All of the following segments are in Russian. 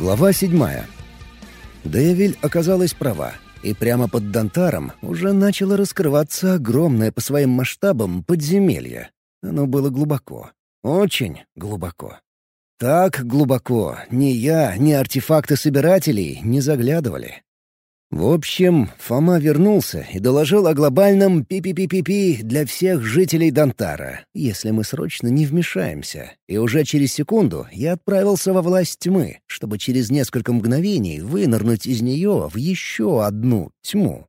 Глава седьмая. Девиль оказалась права, и прямо под Донтаром уже начало раскрываться огромное по своим масштабам подземелье. Оно было глубоко. Очень глубоко. Так глубоко ни я, ни артефакты собирателей не заглядывали. В общем, Фома вернулся и доложил о глобальном пи-пи-пи-пи-пи для всех жителей Донтара, если мы срочно не вмешаемся. И уже через секунду я отправился во власть тьмы, чтобы через несколько мгновений вынырнуть из нее в еще одну тьму.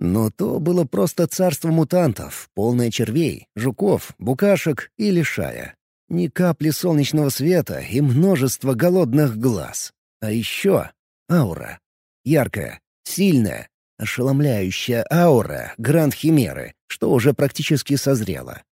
Но то было просто царство мутантов, полное червей, жуков, букашек и лишая. Ни капли солнечного света и множество голодных глаз. А еще аура. Яркая, Сильная, ошеломляющая аура Гранд-Химеры, что уже практически созрела.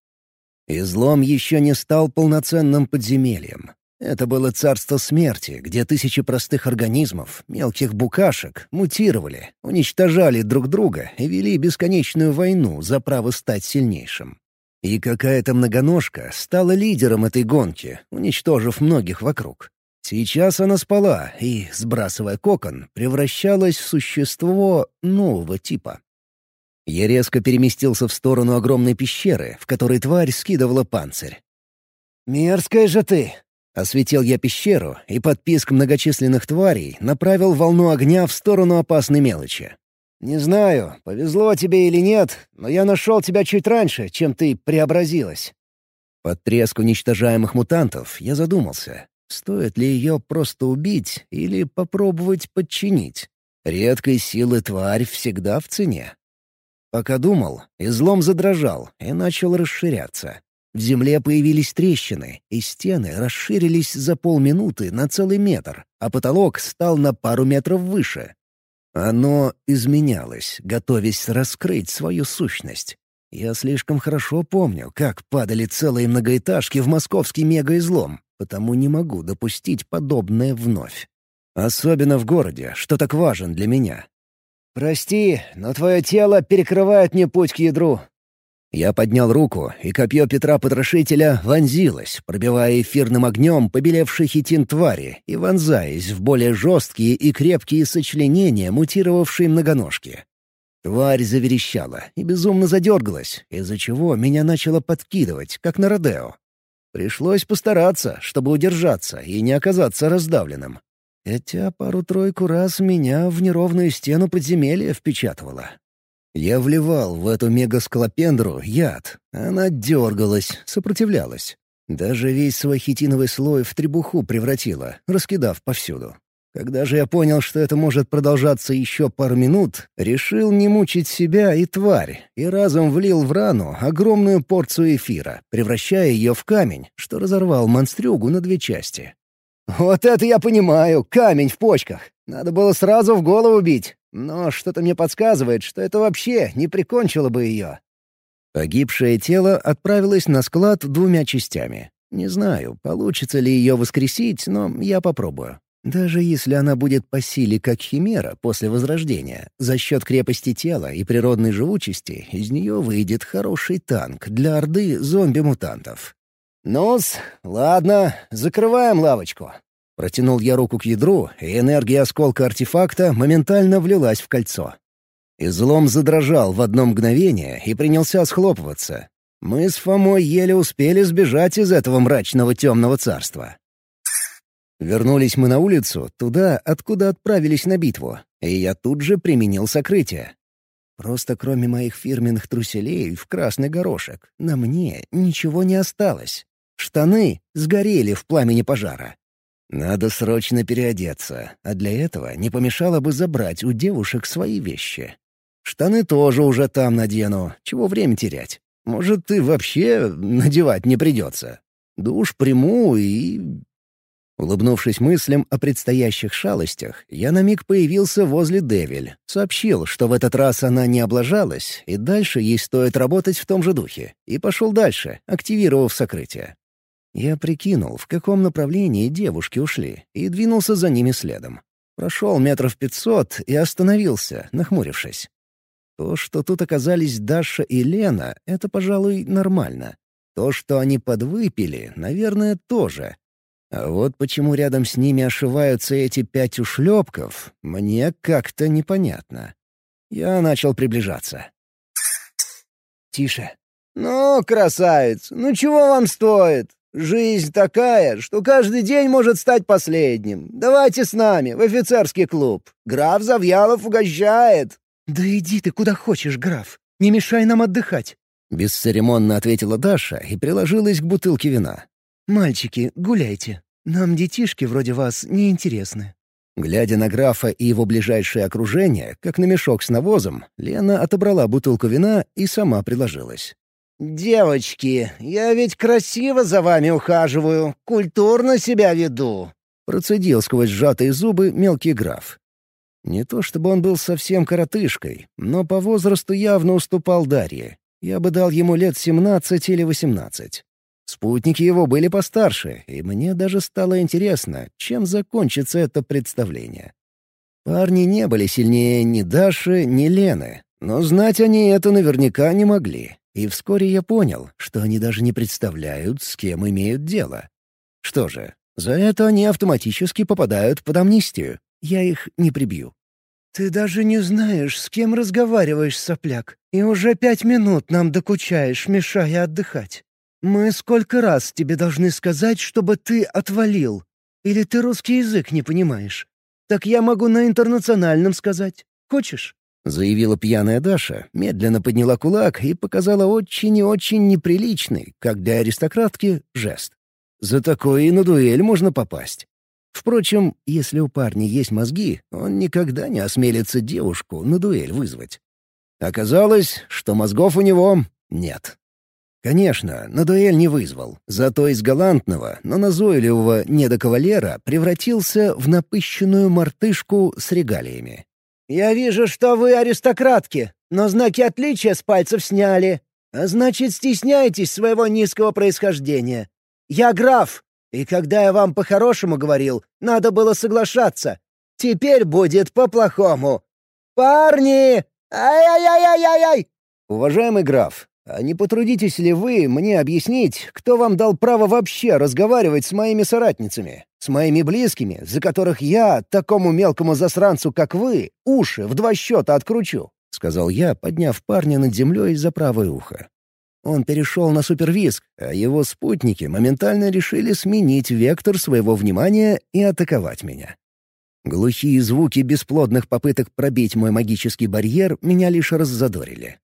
Излом еще не стал полноценным подземельем. Это было царство смерти, где тысячи простых организмов, мелких букашек, мутировали, уничтожали друг друга и вели бесконечную войну за право стать сильнейшим. И какая-то многоножка стала лидером этой гонки, уничтожив многих вокруг. Сейчас она спала и, сбрасывая кокон, превращалась в существо нового типа. Я резко переместился в сторону огромной пещеры, в которой тварь скидывала панцирь. «Мерзкая же ты!» Осветил я пещеру и под писк многочисленных тварей направил волну огня в сторону опасной мелочи. «Не знаю, повезло тебе или нет, но я нашел тебя чуть раньше, чем ты преобразилась». Под треск уничтожаемых мутантов я задумался, Стоит ли ее просто убить или попробовать подчинить? Редкой силы тварь всегда в цене. Пока думал, излом задрожал и начал расширяться. В земле появились трещины, и стены расширились за полминуты на целый метр, а потолок стал на пару метров выше. Оно изменялось, готовясь раскрыть свою сущность. Я слишком хорошо помню, как падали целые многоэтажки в московский мегаизлом, потому не могу допустить подобное вновь. Особенно в городе, что так важен для меня. «Прости, но твое тело перекрывает мне путь к ядру». Я поднял руку, и копье Петра Потрошителя вонзилось, пробивая эфирным огнем побелевший хитин твари и вонзаясь в более жесткие и крепкие сочленения мутировавшей многоножки. Тварь заверещала и безумно задергалась, из-за чего меня начало подкидывать, как на Родео. Пришлось постараться, чтобы удержаться и не оказаться раздавленным. Хотя пару-тройку раз меня в неровную стену подземелья впечатывало. Я вливал в эту мегаскалопендру яд. Она дергалась, сопротивлялась. Даже весь свой хитиновый слой в требуху превратила, раскидав повсюду. Когда же я понял, что это может продолжаться еще пару минут, решил не мучить себя и тварь, и разом влил в рану огромную порцию эфира, превращая ее в камень, что разорвал монстрюгу на две части. «Вот это я понимаю! Камень в почках! Надо было сразу в голову бить, но что-то мне подсказывает, что это вообще не прикончило бы ее». Погибшее тело отправилось на склад двумя частями. Не знаю, получится ли ее воскресить, но я попробую. Даже если она будет по силе как химера после возрождения, за счет крепости тела и природной живучести из нее выйдет хороший танк для орды зомби-мутантов. «Ну-с, ладно, закрываем лавочку». Протянул я руку к ядру, и энергия осколка артефакта моментально влилась в кольцо. Излом задрожал в одно мгновение и принялся схлопываться. Мы с Фомой еле успели сбежать из этого мрачного темного царства. Вернулись мы на улицу, туда, откуда отправились на битву, и я тут же применил сокрытие. Просто кроме моих фирменных труселей в красный горошек, на мне ничего не осталось. Штаны сгорели в пламени пожара. Надо срочно переодеться, а для этого не помешало бы забрать у девушек свои вещи. Штаны тоже уже там надену, чего время терять. Может, и вообще надевать не придется. Душ приму и Улыбнувшись мыслям о предстоящих шалостях, я на миг появился возле Девиль, сообщил, что в этот раз она не облажалась, и дальше ей стоит работать в том же духе, и пошел дальше, активировав сокрытие. Я прикинул, в каком направлении девушки ушли, и двинулся за ними следом. Прошел метров пятьсот и остановился, нахмурившись. То, что тут оказались Даша и Лена, это, пожалуй, нормально. То, что они подвыпили, наверное, тоже. А вот почему рядом с ними ошиваются эти пять ушлепков, мне как-то непонятно. Я начал приближаться. «Тише». «Ну, красавец, ну чего вам стоит? Жизнь такая, что каждый день может стать последним. Давайте с нами, в офицерский клуб. Граф Завьялов угощает». «Да иди ты куда хочешь, граф. Не мешай нам отдыхать». Бесцеремонно ответила Даша и приложилась к бутылке вина. «Мальчики, гуляйте. Нам детишки вроде вас не интересны». Глядя на графа и его ближайшее окружение, как на мешок с навозом, Лена отобрала бутылку вина и сама приложилась. «Девочки, я ведь красиво за вами ухаживаю, культурно себя веду», — процедил сквозь сжатые зубы мелкий граф. Не то чтобы он был совсем коротышкой, но по возрасту явно уступал Дарье. Я бы дал ему лет семнадцать или восемнадцать. Спутники его были постарше, и мне даже стало интересно, чем закончится это представление. Парни не были сильнее ни Даши, ни Лены, но знать они это наверняка не могли. И вскоре я понял, что они даже не представляют, с кем имеют дело. Что же, за это они автоматически попадают под амнистию. Я их не прибью. «Ты даже не знаешь, с кем разговариваешь, сопляк, и уже пять минут нам докучаешь, мешая отдыхать. Мы сколько раз тебе должны сказать, чтобы ты отвалил? Или ты русский язык не понимаешь? Так я могу на интернациональном сказать. Хочешь?» — заявила пьяная Даша, медленно подняла кулак и показала очень и очень неприличный, как для аристократки, жест. За такое и на дуэль можно попасть. Впрочем, если у парня есть мозги, он никогда не осмелится девушку на дуэль вызвать. Оказалось, что мозгов у него нет. Конечно, на дуэль не вызвал, зато из галантного, но назойливого недокавалера превратился в напыщенную мартышку с регалиями. «Я вижу, что вы аристократки, но знаки отличия с пальцев сняли. А значит, стесняетесь своего низкого происхождения. Я граф, и когда я вам по-хорошему говорил, надо было соглашаться. Теперь будет по-плохому. Парни! Ай-яй-яй-яй-яй!» «Уважаемый граф, не потрудитесь ли вы мне объяснить, кто вам дал право вообще разговаривать с моими соратницами, с моими близкими, за которых я, такому мелкому засранцу, как вы, уши в два счета откручу?» — сказал я, подняв парня над землей за правое ухо. Он перешел на супервизг, а его спутники моментально решили сменить вектор своего внимания и атаковать меня. Глухие звуки бесплодных попыток пробить мой магический барьер меня лишь раззадорили.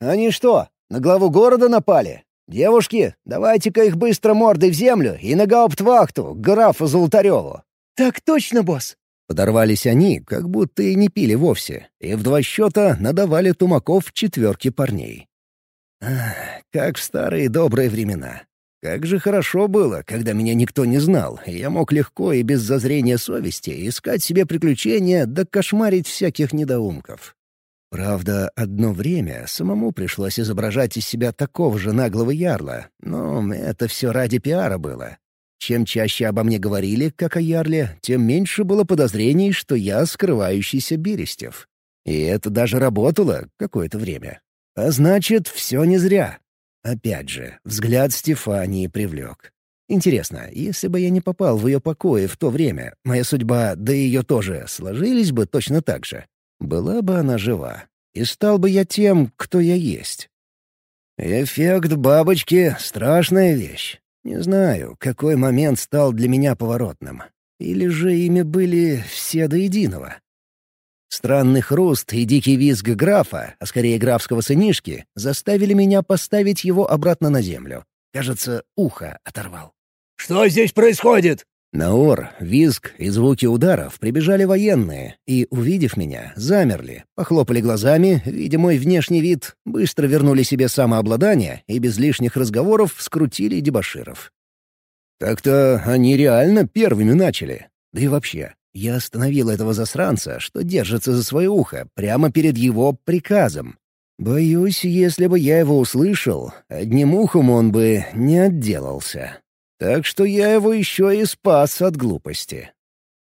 «Они что, на главу города напали? Девушки, давайте-ка их быстро мордой в землю и на гауптвахту, к графу Золотареву». «Так точно, босс!» Подорвались они, как будто и не пили вовсе, и в два счета надавали тумаков четверки парней. Ах, как в старые добрые времена. Как же хорошо было, когда меня никто не знал, и я мог легко и без зазрения совести искать себе приключения да кошмарить всяких недоумков. Правда, одно время самому пришлось изображать из себя такого же наглого ярла, но это все ради пиара было. Чем чаще обо мне говорили, как о ярле, тем меньше было подозрений, что я скрывающийся Берестев. И это даже работало какое-то время. А значит, все не зря. Опять же, взгляд Стефании привлек. Интересно, если бы я не попал в ее покои в то время, моя судьба, да и ее тоже, сложились бы точно так же. Была бы она жива, и стал бы я тем, кто я есть. Эффект бабочки — страшная вещь. Не знаю, какой момент стал для меня поворотным. Или же ими были все до единого. Странный хруст и дикий визг графа, а скорее графского сынишки, заставили меня поставить его обратно на землю. Кажется, ухо оторвал. «Что здесь происходит?» На ор, визг и звуки ударов прибежали военные и, увидев меня, замерли, похлопали глазами, видя мой внешний вид, быстро вернули себе самообладание и без лишних разговоров скрутили дебоширов. Так-то они реально первыми начали. Да и вообще, я остановил этого засранца, что держится за свое ухо, прямо перед его приказом. Боюсь, если бы я его услышал, одним ухом он бы не отделался. Так что я его еще и спас от глупости.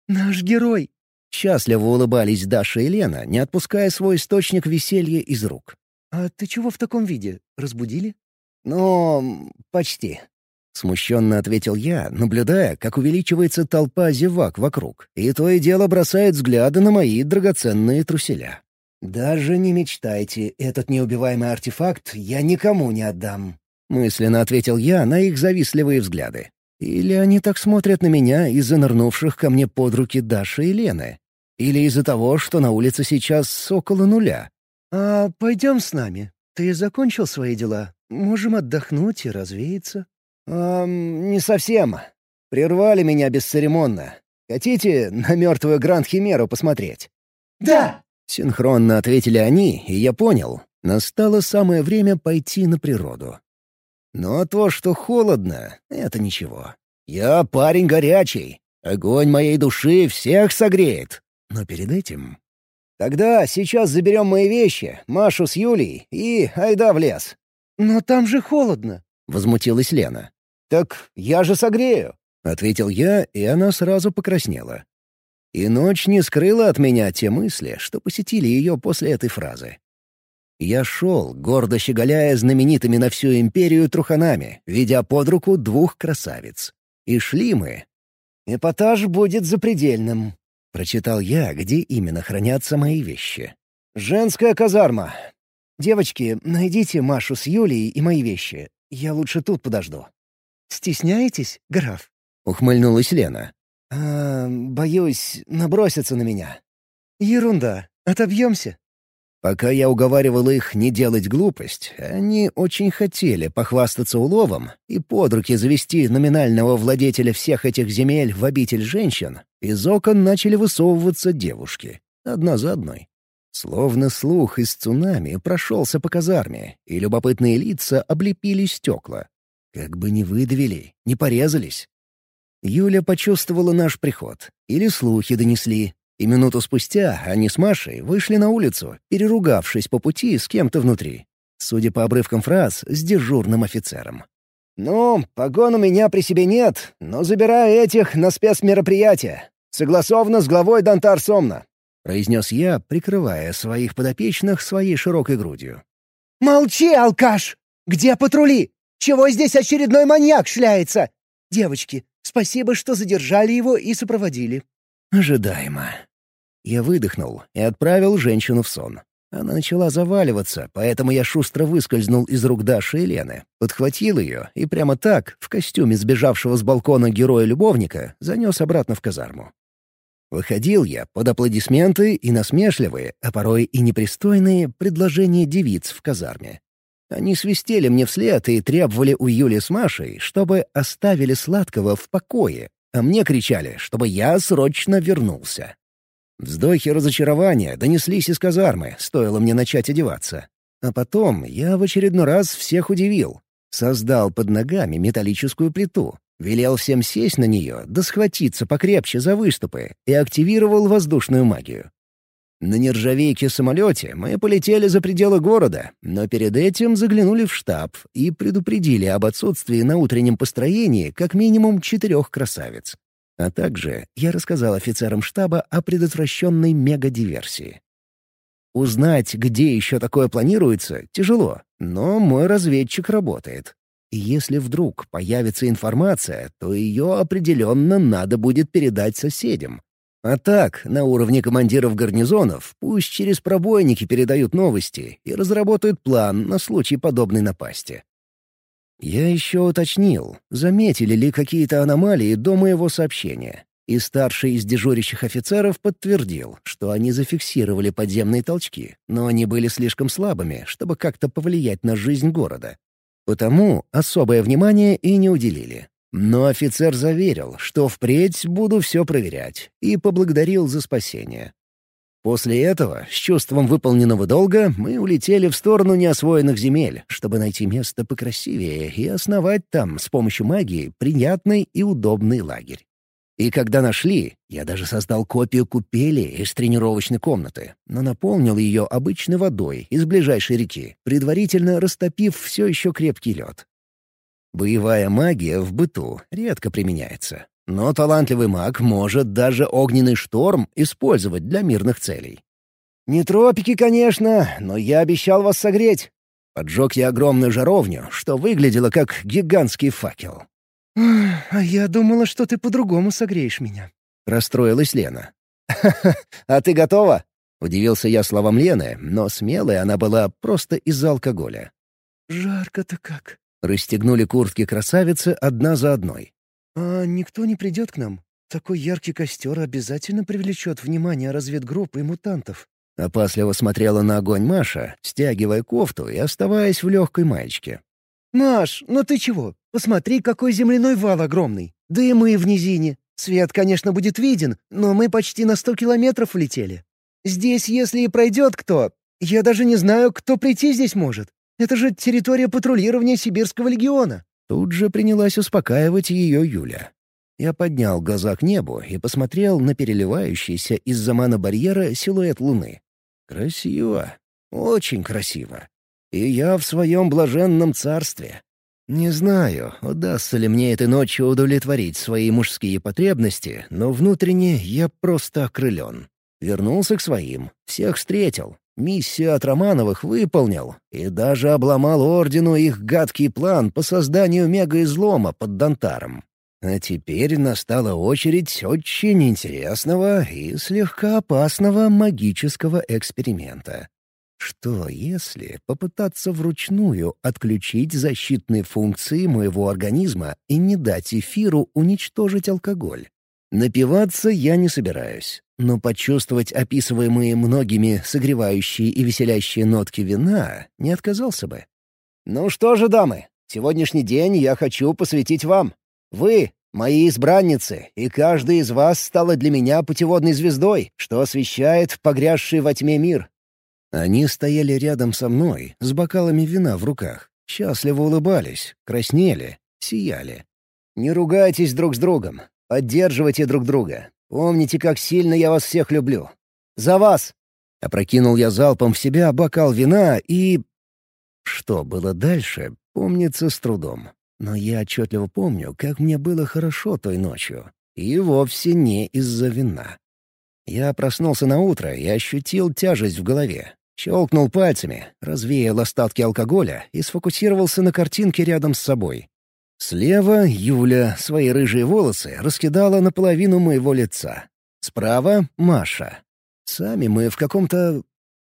«Наш герой!» Счастливо улыбались Даша и Лена, не отпуская свой источник веселья из рук. «А ты чего в таком виде? Разбудили?» «Ну, почти». — смущенно ответил я, наблюдая, как увеличивается толпа зевак вокруг, и то и дело бросает взгляды на мои драгоценные труселя. «Даже не мечтайте, этот неубиваемый артефакт я никому не отдам», — мысленно ответил я на их завистливые взгляды. Или они так смотрят на меня из-за нырнувших ко мне под руки Даши и Лены? Или из-за того, что на улице сейчас около нуля? «А пойдем с нами. Ты закончил свои дела. Можем отдохнуть и развеяться». «Эм, не совсем. Прервали меня бесцеремонно. Хотите на мертвую Гранд-Химеру посмотреть?» «Да!» — синхронно ответили они, и я понял. Настало самое время пойти на природу. Но то, что холодно, — это ничего. Я парень горячий. Огонь моей души всех согреет. Но перед этим... Тогда сейчас заберем мои вещи, Машу с Юлей и айда в лес. «Но там же холодно», — возмутилась Лена. «Так я же согрею», — ответил я, и она сразу покраснела. И ночь не скрыла от меня те мысли, что посетили ее после этой фразы. Я шел, гордо щеголяя знаменитыми на всю империю труханами, ведя под руку двух красавиц. И шли мы. «Эпатаж будет запредельным», — прочитал я, где именно хранятся мои вещи. «Женская казарма. Девочки, найдите Машу с Юлей и мои вещи. Я лучше тут подожду». «Стесняетесь, граф?» — ухмыльнулась Лена. «А, боюсь, набросятся на меня». «Ерунда. Отобьемся». Пока я уговаривал их не делать глупость, они очень хотели похвастаться уловом и под руки завести номинального владетеля всех этих земель в обитель женщин, из окон начали высовываться девушки, одна за одной. Словно слух из цунами прошелся по казарме, и любопытные лица облепили стекла. Как бы не выдавили, не порезались. Юля почувствовала наш приход. Или слухи донесли, и минуту спустя они с Машей вышли на улицу, переругавшись по пути с кем-то внутри. Судя по обрывкам фраз, с дежурным офицером. «Ну, погон у меня при себе нет, но забираю этих на спецмероприятие. Согласовано с главой Дантар Сомна», — произнес я, прикрывая своих подопечных своей широкой грудью. «Молчи, алкаш! Где патрули? Чего здесь очередной маньяк шляется? Девочки, спасибо, что задержали его и сопроводили». «Ожидаемо», я выдохнул и отправил женщину в сон. Она начала заваливаться, поэтому я шустро выскользнул из рук Даши и Лены, подхватил ее и прямо так, в костюме сбежавшего с балкона героя-любовника, занес обратно в казарму. Выходил я под аплодисменты и насмешливые, а порой и непристойные предложения девиц в казарме. Они свистели мне вслед и требовали у Юли с Машей, чтобы оставили сладкого в покое, а мне кричали, чтобы я срочно вернулся. Вздохи разочарования донеслись из казармы, стоило мне начать одеваться. А потом я в очередной раз всех удивил. Создал под ногами металлическую плиту, велел всем сесть на нее, да схватиться покрепче за выступы и активировал воздушную магию. На нержавейке-самолете мы полетели за пределы города, но перед этим заглянули в штаб и предупредили об отсутствии на утреннем построении как минимум четырех красавиц. А также я рассказал офицерам штаба о предотвращенной мегадиверсии. Узнать, где еще такое планируется, тяжело, но мой разведчик работает. Если вдруг появится информация, то ее определенно надо будет передать соседям. А так, на уровне командиров гарнизонов, пусть через пробойники передают новости и разработают план на случай подобной напасти. Я еще уточнил, заметили ли какие-то аномалии до моего сообщения. И старший из дежурящих офицеров подтвердил, что они зафиксировали подземные толчки, но они были слишком слабыми, чтобы как-то повлиять на жизнь города. Потому особое внимание и не уделили. Но офицер заверил, что впредь буду все проверять, и поблагодарил за спасение. После этого, с чувством выполненного долга, мы улетели в сторону неосвоенных земель, чтобы найти место покрасивее и основать там с помощью магии приятный и удобный лагерь. И когда нашли, я даже создал копию купели из тренировочной комнаты, но наполнил ее обычной водой из ближайшей реки, предварительно растопив все еще крепкий лед. Боевая магия в быту редко применяется, но талантливый маг может даже огненный шторм использовать для мирных целей. «Не тропики, конечно, но я обещал вас согреть». Поджег я огромную жаровню, что выглядело как гигантский факел. «А я думала, что ты по-другому согреешь меня», — расстроилась Лена. «А ты готова?» — удивился я словам Лены, но смелой она была просто из-за алкоголя. «Жарко-то как!» — расстегнули куртки красавицы одна за одной. «А никто не придет к нам? Такой яркий костер обязательно привлечет внимание разведгруппы и мутантов». Опасливо смотрела на огонь Маша, стягивая кофту и оставаясь в легкой маечке. «Маш, ну ты чего? Посмотри, какой земляной вал огромный. Да и мы в низине. Свет, конечно, будет виден, но мы почти на сто километров улетели. Здесь, если и пройдет кто, я даже не знаю, кто прийти здесь может. Это же территория патрулирования Сибирского легиона». Тут же принялась успокаивать ее Юля. Я поднял глаза к небу и посмотрел на переливающийся из-за барьера силуэт луны. Красиво. Очень красиво. И я в своем блаженном царстве. Не знаю, удастся ли мне этой ночью удовлетворить свои мужские потребности, но внутренне я просто окрылен. Вернулся к своим, всех встретил, миссию от Романовых выполнил и даже обломал Ордену их гадкий план по созданию мегаизлома под Донтаром. А теперь настала очередь очень интересного и слегка опасного магического эксперимента. Что если попытаться вручную отключить защитные функции моего организма и не дать эфиру уничтожить алкоголь? Напиваться я не собираюсь, но почувствовать описываемые многими согревающие и веселящие нотки вина не отказался бы. «Ну что же, дамы, сегодняшний день я хочу посвятить вам. Вы — мои избранницы, и каждая из вас стала для меня путеводной звездой, что освещает погрязший во тьме мир. Они стояли рядом со мной, с бокалами вина в руках, счастливо улыбались, краснели, сияли. «Не ругайтесь друг с другом, поддерживайте друг друга. Помните, как сильно я вас всех люблю. За вас!» Опрокинул я залпом в себя бокал вина и... Что было дальше, помнится с трудом. Но я отчетливо помню, как мне было хорошо той ночью. И вовсе не из-за вина. Я проснулся на утро и ощутил тяжесть в голове, Щелкнул пальцами, развеял остатки алкоголя и сфокусировался на картинке рядом с собой. Слева Юля свои рыжие волосы раскидала наполовину моего лица. Справа — Маша. Сами мы в каком-то...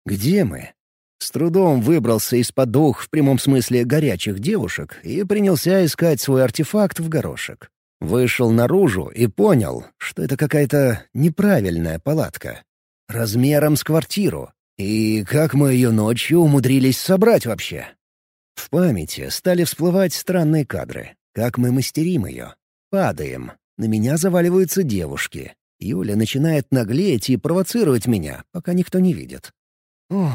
Где мы? С трудом выбрался из-под двух, в прямом смысле, горячих девушек и принялся искать свой артефакт в горошек. Вышел наружу и понял, что это какая-то неправильная палатка. Размером с квартиру, и как мы ее ночью умудрились собрать вообще? В памяти стали всплывать странные кадры. Как мы мастерим ее. Падаем. На меня заваливаются девушки. Юля начинает наглеть и провоцировать меня, пока никто не видит. Ох,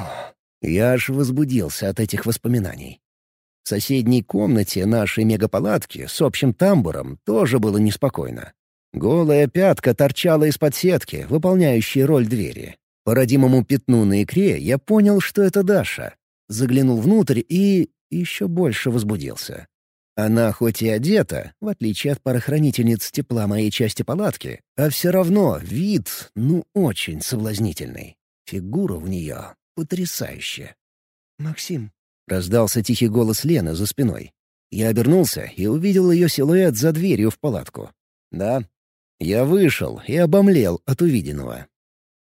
я аж возбудился от этих воспоминаний. В соседней комнате нашей мегапалатки с общим тамбуром тоже было неспокойно. Голая пятка торчала из-под сетки, выполняющей роль двери. По родимому пятну на икре я понял, что это Даша. Заглянул внутрь и еще больше возбудился. Она хоть и одета, в отличие от парохранительниц тепла моей части палатки, а все равно вид, ну, очень соблазнительный. Фигура у нее потрясающая. «Максим», — раздался тихий голос Лены за спиной. Я обернулся и увидел ее силуэт за дверью в палатку. «Да». Я вышел и обомлел от увиденного.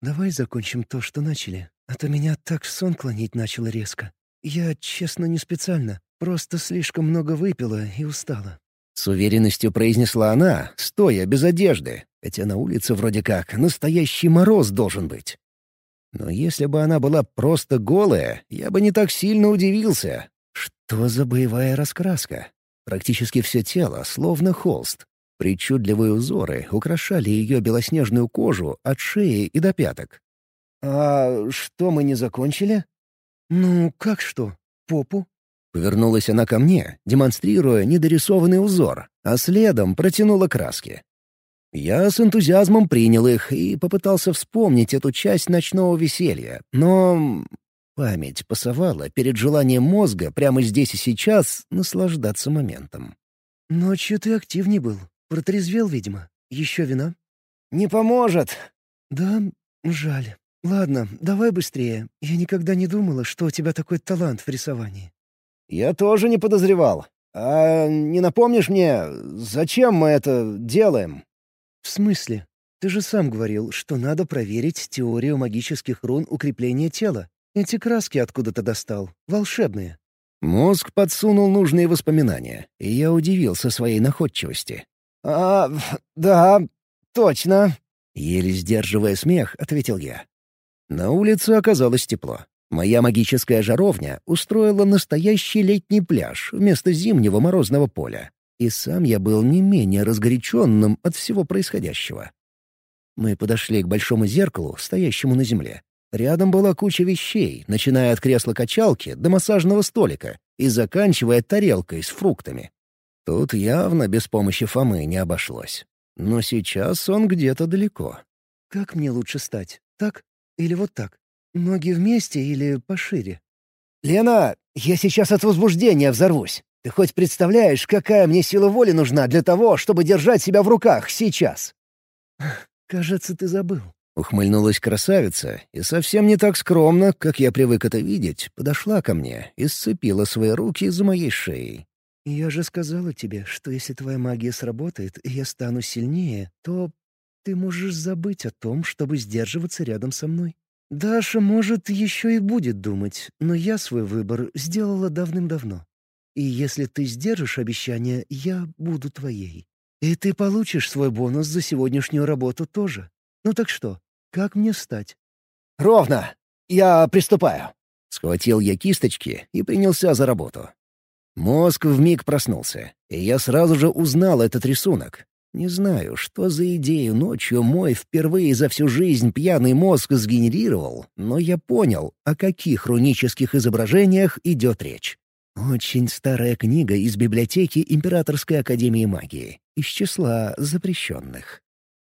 «Давай закончим то, что начали, а то меня так в сон клонить начало резко. Я, честно, не специально, просто слишком много выпила и устала». С уверенностью произнесла она, стоя без одежды, хотя на улице вроде как настоящий мороз должен быть. Но если бы она была просто голая, я бы не так сильно удивился. Что за боевая раскраска? Практически все тело, словно холст. Причудливые узоры украшали ее белоснежную кожу от шеи и до пяток. «А что мы не закончили?» «Ну, как что? Попу?» Повернулась она ко мне, демонстрируя недорисованный узор, а следом протянула краски. Я с энтузиазмом принял их и попытался вспомнить эту часть ночного веселья, но память пасовала перед желанием мозга прямо здесь и сейчас наслаждаться моментом. «Ночью ты активней был. Протрезвел, видимо. Еще вина?» «Не поможет». «Да, жаль. Ладно, давай быстрее. Я никогда не думала, что у тебя такой талант в рисовании». «Я тоже не подозревал. А не напомнишь мне, зачем мы это делаем?» «В смысле? Ты же сам говорил, что надо проверить теорию магических рун укрепления тела. Эти краски откуда-то достал, волшебные». Мозг подсунул нужные воспоминания, и я удивился своей находчивости. «А, да, точно», — еле сдерживая смех, ответил я. На улице оказалось тепло. Моя магическая жаровня устроила настоящий летний пляж вместо зимнего морозного поля. И сам я был не менее разгоряченным от всего происходящего. Мы подошли к большому зеркалу, стоящему на земле. Рядом была куча вещей, начиная от кресла-качалки до массажного столика и заканчивая тарелкой с фруктами. Тут явно без помощи Фомы не обошлось. Но сейчас он где-то далеко. «Как мне лучше стать? Так или вот так?» Ноги вместе или пошире? «Лена, я сейчас от возбуждения взорвусь. Ты хоть представляешь, какая мне сила воли нужна для того, чтобы держать себя в руках сейчас?» «Кажется, ты забыл». Ухмыльнулась красавица и совсем не так скромно, как я привык это видеть, подошла ко мне и сцепила свои руки за моей шеей. «Я же сказала тебе, что если твоя магия сработает, и я стану сильнее, то ты можешь забыть о том, чтобы сдерживаться рядом со мной. Даша, может, еще и будет думать, но я свой выбор сделала давным-давно. И если ты сдержишь обещание, я буду твоей. И ты получишь свой бонус за сегодняшнюю работу тоже. Ну так что, как мне стать? «Ровно! Я приступаю!» Схватил я кисточки и принялся за работу. Мозг вмиг проснулся, и я сразу же узнал этот рисунок. Не знаю, что за идею ночью мой впервые за всю жизнь пьяный мозг сгенерировал, но я понял, о каких рунических изображениях идет речь. Очень старая книга из библиотеки Императорской Академии Магии, из числа запрещенных.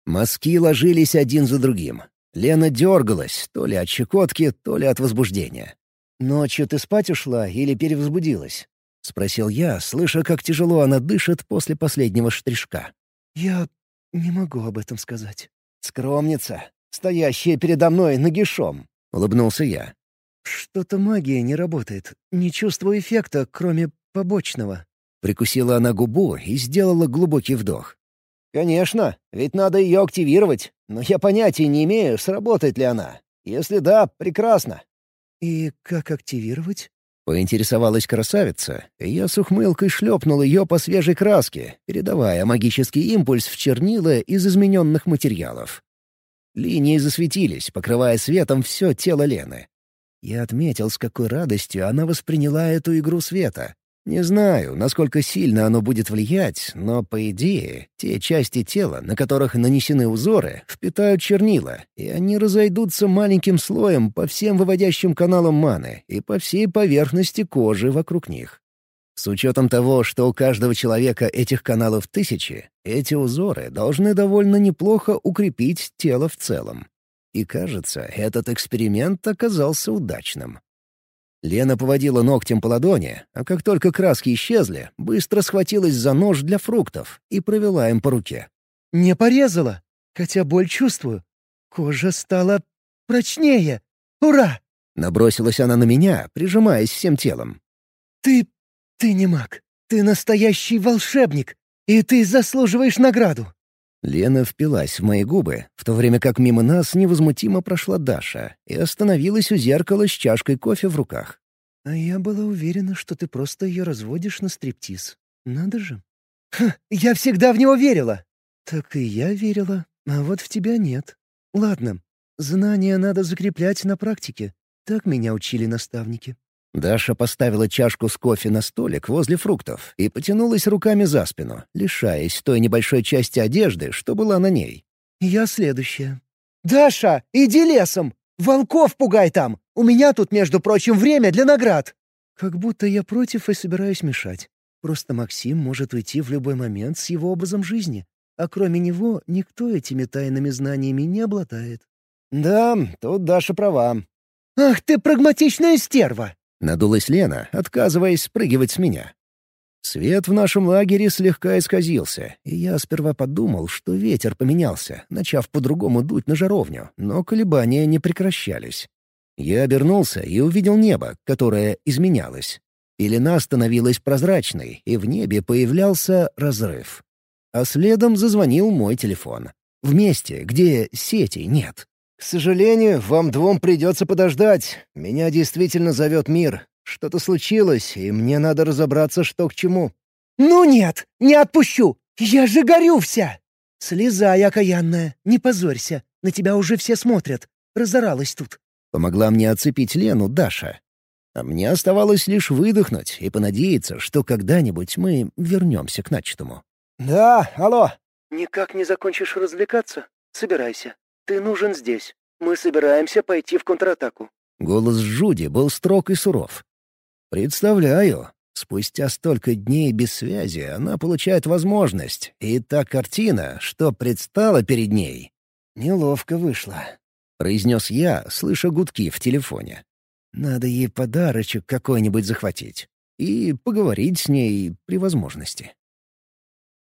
Мазки ложились один за другим. Лена дергалась, то ли от щекотки, то ли от возбуждения. «Ночью ты спать ушла или перевозбудилась?» — спросил я, слыша, как тяжело она дышит после последнего штришка. «Я не могу об этом сказать». «Скромница, стоящая передо мной нагишом», — улыбнулся я. «Что-то магия не работает. Не чувствую эффекта, кроме побочного». Прикусила она губу и сделала глубокий вдох. «Конечно, ведь надо ее активировать, но я понятия не имею, сработает ли она. Если да, прекрасно». «И как активировать?» Поинтересовалась красавица, и я с ухмылкой шлепнул ее по свежей краске, передавая магический импульс в чернила из измененных материалов. Линии засветились, покрывая светом все тело Лены. Я отметил, с какой радостью она восприняла эту игру света, не знаю, насколько сильно оно будет влиять, но, по идее, те части тела, на которых нанесены узоры, впитают чернила, и они разойдутся маленьким слоем по всем выводящим каналам маны и по всей поверхности кожи вокруг них. С учетом того, что у каждого человека этих каналов тысячи, эти узоры должны довольно неплохо укрепить тело в целом. И кажется, этот эксперимент оказался удачным. Лена поводила ногтем по ладони, а как только краски исчезли, быстро схватилась за нож для фруктов и провела им по руке. «Не порезала, хотя боль чувствую. Кожа стала прочнее. Ура!» Набросилась она на меня, прижимаясь всем телом. «Ты... ты не маг. Ты настоящий волшебник, и ты заслуживаешь награду». Лена впилась в мои губы, в то время как мимо нас невозмутимо прошла Даша и остановилась у зеркала с чашкой кофе в руках. «А я была уверена, что ты просто ее разводишь на стриптиз. Надо же». «Ха, я всегда в него верила!» «Так и я верила, а вот в тебя нет. Ладно, знания надо закреплять на практике. Так меня учили наставники». Даша поставила чашку с кофе на столик возле фруктов и потянулась руками за спину, лишаясь той небольшой части одежды, что была на ней. «Я следующая». «Даша, иди лесом! Волков пугай там! У меня тут, между прочим, время для наград!» «Как будто я против и собираюсь мешать. Просто Максим может уйти в любой момент с его образом жизни, а кроме него никто этими тайными знаниями не обладает». «Да, тут Даша права». «Ах ты прагматичная стерва!» Надулась Лена, отказываясь спрыгивать с меня. Свет в нашем лагере слегка исказился, и я сперва подумал, что ветер поменялся, начав по-другому дуть на жаровню, но колебания не прекращались. Я обернулся и увидел небо, которое изменялось. Пелена становилась прозрачной, и в небе появлялся разрыв. А следом зазвонил мой телефон. В месте, где сети нет. «К сожалению, вам двум придется подождать. Меня действительно зовет мир. Что-то случилось, и мне надо разобраться, что к чему». «Ну нет, не отпущу! Я же горю вся!» «Слезай, окаянная, не позорься. На тебя уже все смотрят. Разоралась тут». Помогла мне оцепить Лену Даша. А мне оставалось лишь выдохнуть и понадеяться, что когда-нибудь мы вернемся к начатому. «Да, алло!» «Никак не закончишь развлекаться? Собирайся. Ты нужен здесь. Мы собираемся пойти в контратаку». Голос Жуди был строг и суров. «Представляю. Спустя столько дней без связи она получает возможность, и та картина, что предстала перед ней, неловко вышла», — произнес я, слыша гудки в телефоне. «Надо ей подарочек какой-нибудь захватить и поговорить с ней при возможности».